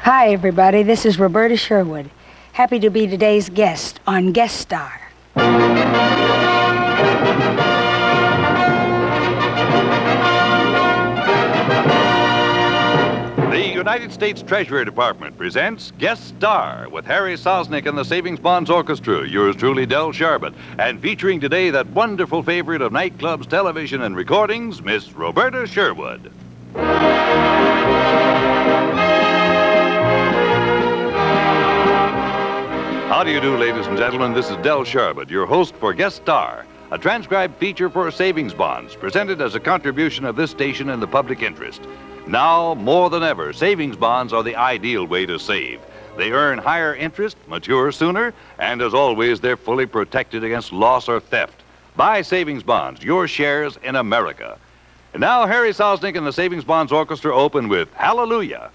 Hi, everybody. This is Roberta Sherwood. Happy to be today's guest on Guest Star. The United States Treasury Department presents Guest Star with Harry Sosnick and the Savings Bonds Orchestra, yours truly, Del Sharbutt, and featuring today that wonderful favorite of nightclubs, television, and recordings, Miss Roberta Sherwood. How do you do, ladies and gentlemen? This is Del Sharbutt, your host for Guest Star, a transcribed feature for savings bonds presented as a contribution of this station in the public interest. Now, more than ever, savings bonds are the ideal way to save. They earn higher interest, mature sooner, and as always, they're fully protected against loss or theft. Buy savings bonds, your shares in America. And now, Harry Sosnick and the Savings Bonds Orchestra open with Hallelujah.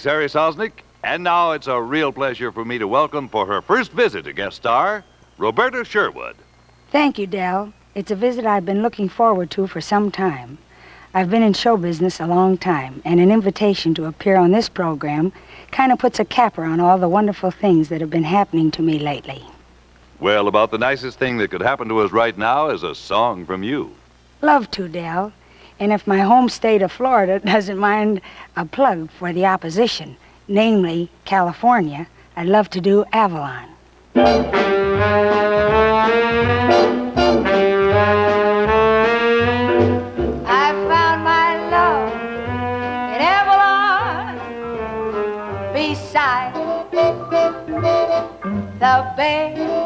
Thanks, Harry Sosnick. And now it's a real pleasure for me to welcome for her first visit to guest star, Roberta Sherwood. Thank you, Del. It's a visit I've been looking forward to for some time. I've been in show business a long time, and an invitation to appear on this program kind of puts a capper on all the wonderful things that have been happening to me lately. Well, about the nicest thing that could happen to us right now is a song from you. Love to, Del. And if my home state of Florida doesn't mind a plug for the opposition, namely California, I'd love to do Avalon. I found my love in Avalon beside the bay.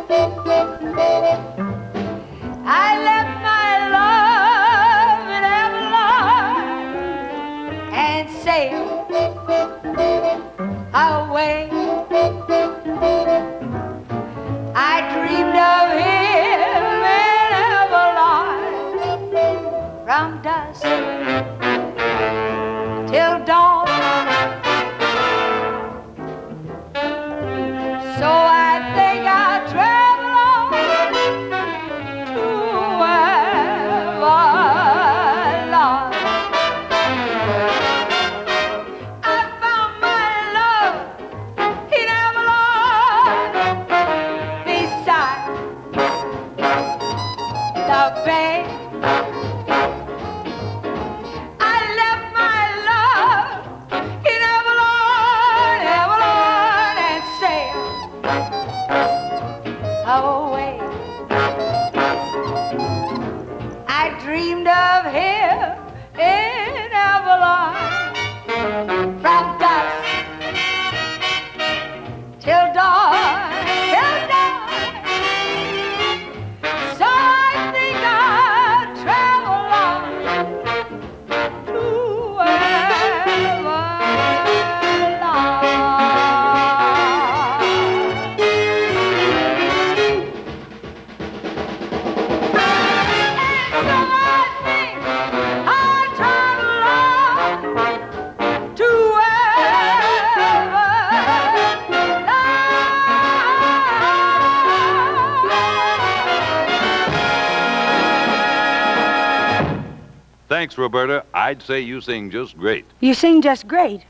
Roberta. I'd say you sing just great. You sing just great?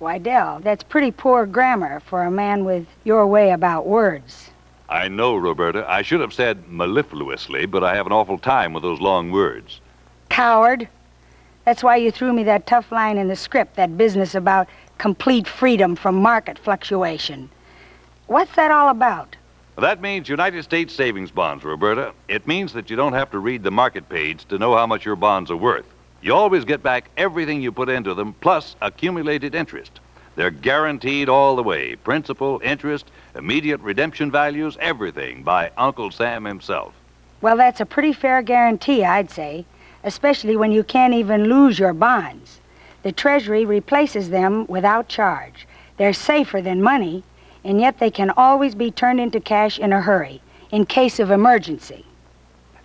Why, Del, that's pretty poor grammar for a man with your way about words. I know, Roberta. I should have said mellifluously, but I have an awful time with those long words. Coward. That's why you threw me that tough line in the script, that business about complete freedom from market fluctuation. What's that all about? That means United States savings bonds, Roberta. It means that you don't have to read the market page to know how much your bonds are worth. You always get back everything you put into them, plus accumulated interest. They're guaranteed all the way principal, interest, immediate redemption values, everything by Uncle Sam himself. Well, that's a pretty fair guarantee, I'd say, especially when you can't even lose your bonds. The Treasury replaces them without charge. They're safer than money, and yet they can always be turned into cash in a hurry in case of emergency.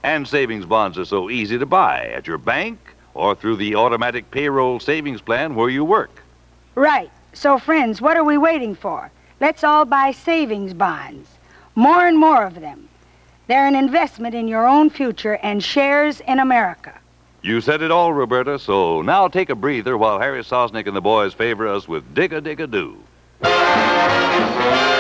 And savings bonds are so easy to buy at your bank or through the automatic payroll savings plan where you work. Right. So, friends, what are we waiting for? Let's all buy savings bonds. More and more of them. They're an investment in your own future and shares in America. You said it all, Roberta, so now take a breather while Harry Sosnick and the boys favor us with Dig-a-Dig-a-Doo. Thanks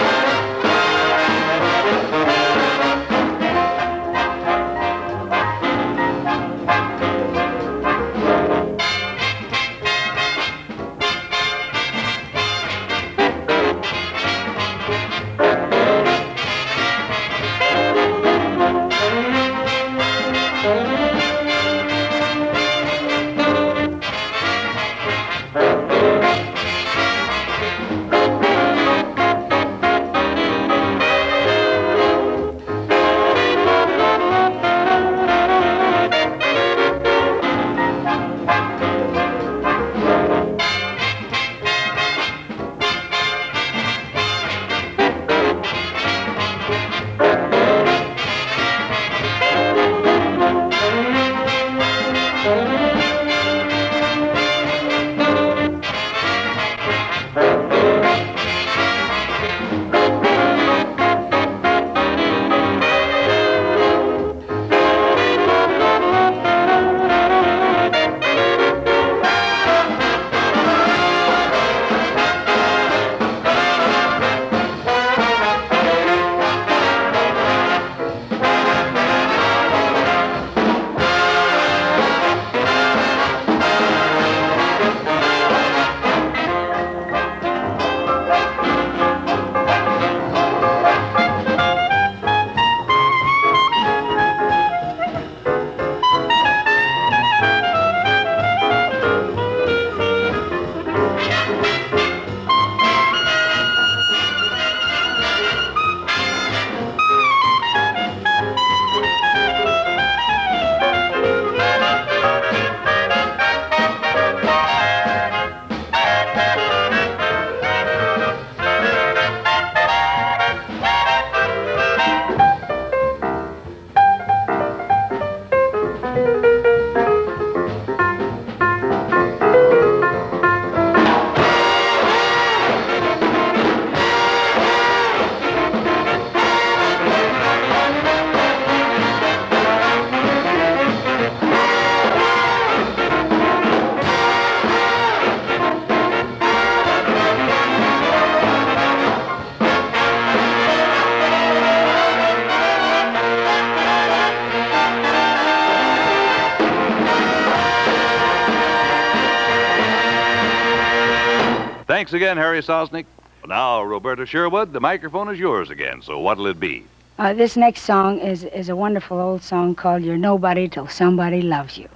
again, Harry Sosnick. Now, Roberta Sherwood, the microphone is yours again, so what'll it be? Uh, this next song is, is a wonderful old song called You're Nobody Till Somebody Loves You.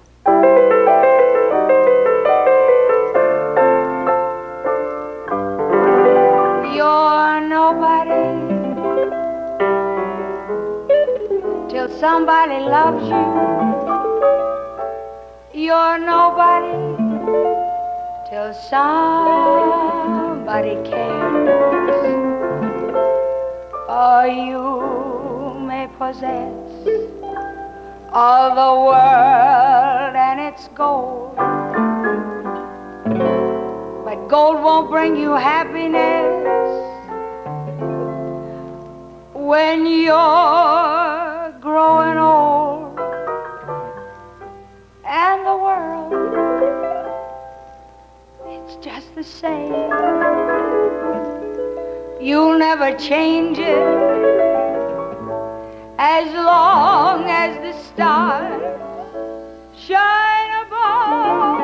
You're nobody till somebody loves you. You're nobody till somebody cares. Or you may possess all the world and its gold. But gold won't bring you happiness when you're the same. You'll never change it. As long as the stars shine above.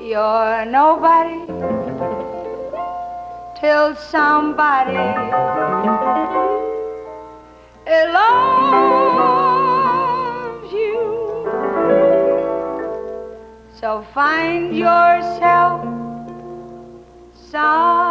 You're nobody till somebody loves find yourself somebody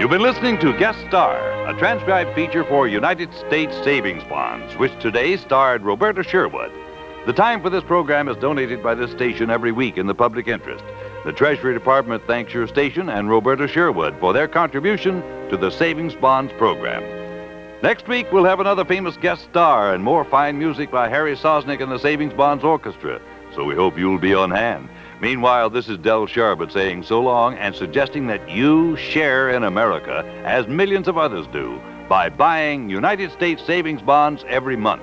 You've been listening to Guest Star, a transcribed feature for United States Savings Bonds, which today starred Roberta Sherwood. The time for this program is donated by this station every week in the public interest. The Treasury Department thanks your station and Roberta Sherwood for their contribution to the Savings Bonds program. Next week, we'll have another famous guest star and more fine music by Harry Sosnick and the Savings Bonds Orchestra, so we hope you'll be on hand. Meanwhile, this is Del Sharbutt saying so long and suggesting that you share in America as millions of others do by buying United States savings bonds every month.